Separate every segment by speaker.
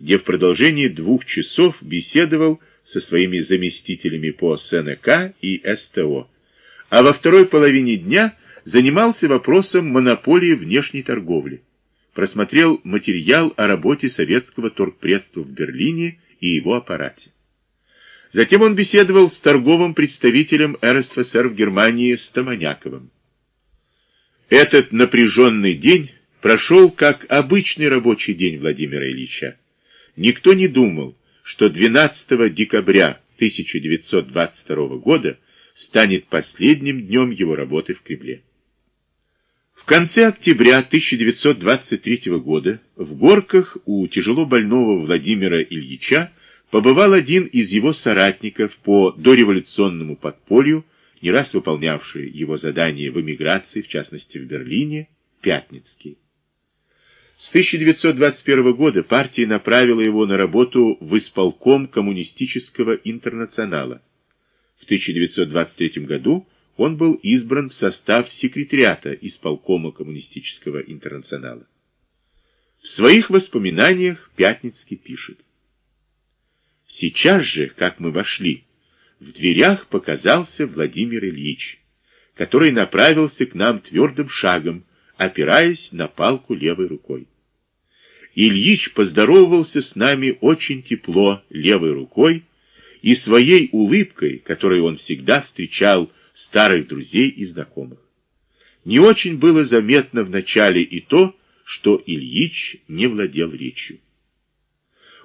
Speaker 1: где в продолжении двух часов беседовал со своими заместителями по СНК и СТО, а во второй половине дня занимался вопросом монополии внешней торговли, просмотрел материал о работе советского торгпредства в Берлине и его аппарате. Затем он беседовал с торговым представителем РСФСР в Германии Стаманяковым. Этот напряженный день прошел как обычный рабочий день Владимира Ильича. Никто не думал, что 12 декабря 1922 года станет последним днем его работы в Кремле. В конце октября 1923 года в Горках у тяжело больного Владимира Ильича побывал один из его соратников по дореволюционному подполью, не раз выполнявший его задания в эмиграции, в частности в Берлине, Пятницкий. С 1921 года партия направила его на работу в исполком коммунистического интернационала. В 1923 году он был избран в состав секретариата исполкома коммунистического интернационала. В своих воспоминаниях Пятницкий пишет. Сейчас же, как мы вошли, в дверях показался Владимир Ильич, который направился к нам твердым шагом, опираясь на палку левой рукой. Ильич поздоровался с нами очень тепло левой рукой и своей улыбкой, которой он всегда встречал старых друзей и знакомых. Не очень было заметно вначале и то, что Ильич не владел речью.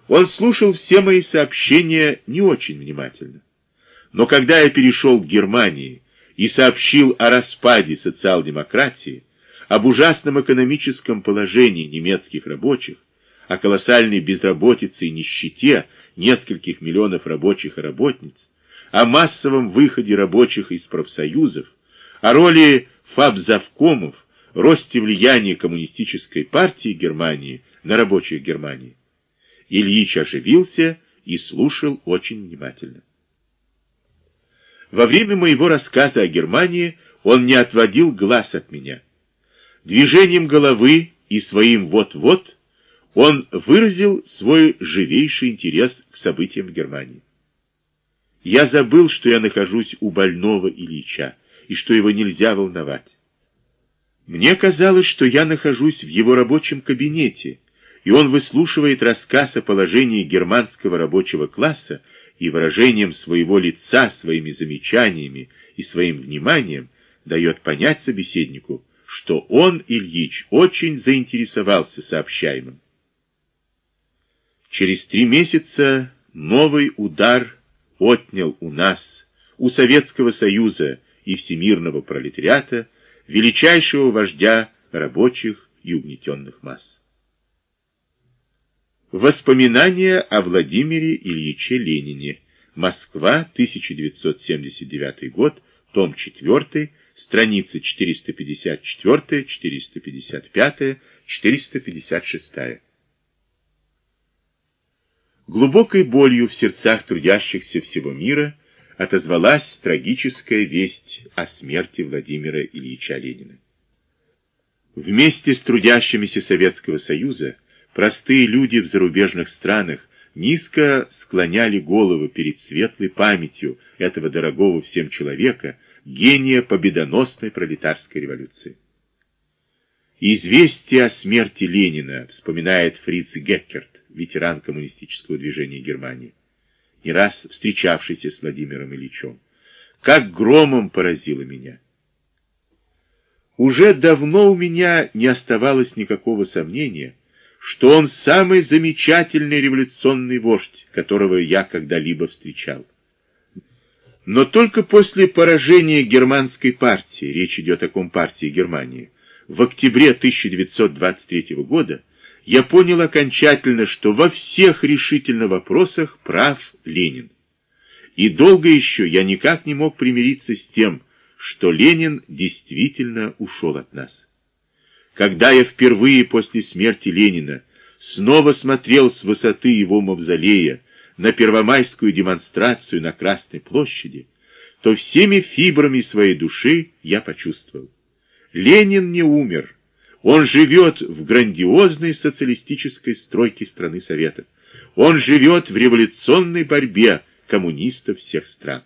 Speaker 1: Он слушал все мои сообщения не очень внимательно. Но когда я перешел к Германии и сообщил о распаде социал-демократии, об ужасном экономическом положении немецких рабочих, о колоссальной безработице и нищете нескольких миллионов рабочих и работниц, о массовом выходе рабочих из профсоюзов, о роли фабзавкомов, росте влияния коммунистической партии Германии на рабочих Германии, Ильич оживился и слушал очень внимательно. Во время моего рассказа о Германии он не отводил глаз от меня. Движением головы и своим «вот-вот» он выразил свой живейший интерес к событиям в Германии. Я забыл, что я нахожусь у больного Ильича, и что его нельзя волновать. Мне казалось, что я нахожусь в его рабочем кабинете, и он выслушивает рассказ о положении германского рабочего класса и выражением своего лица, своими замечаниями и своим вниманием дает понять собеседнику, что он, Ильич, очень заинтересовался сообщаемым. Через три месяца новый удар отнял у нас, у Советского Союза и всемирного пролетариата, величайшего вождя рабочих и угнетенных масс. Воспоминания о Владимире Ильиче Ленине. Москва, 1979 год, том 4, страницы 454, 455, 456. Глубокой болью в сердцах трудящихся всего мира отозвалась трагическая весть о смерти Владимира Ильича Ленина. Вместе с трудящимися Советского Союза Простые люди в зарубежных странах низко склоняли головы перед светлой памятью этого дорогого всем человека, гения победоносной пролетарской революции. Известие о смерти Ленина вспоминает Фриц Геккерт, ветеран коммунистического движения Германии, не раз встречавшийся с Владимиром Ильичем. Как громом поразило меня. Уже давно у меня не оставалось никакого сомнения, что он самый замечательный революционный вождь, которого я когда-либо встречал. Но только после поражения германской партии, речь идет о Компартии Германии, в октябре 1923 года, я понял окончательно, что во всех решительно вопросах прав Ленин. И долго еще я никак не мог примириться с тем, что Ленин действительно ушел от нас. Когда я впервые после смерти Ленина снова смотрел с высоты его мавзолея на первомайскую демонстрацию на Красной площади, то всеми фибрами своей души я почувствовал. Ленин не умер, Он живет в грандиозной социалистической стройке страны Советов. Он живет в революционной борьбе коммунистов всех стран.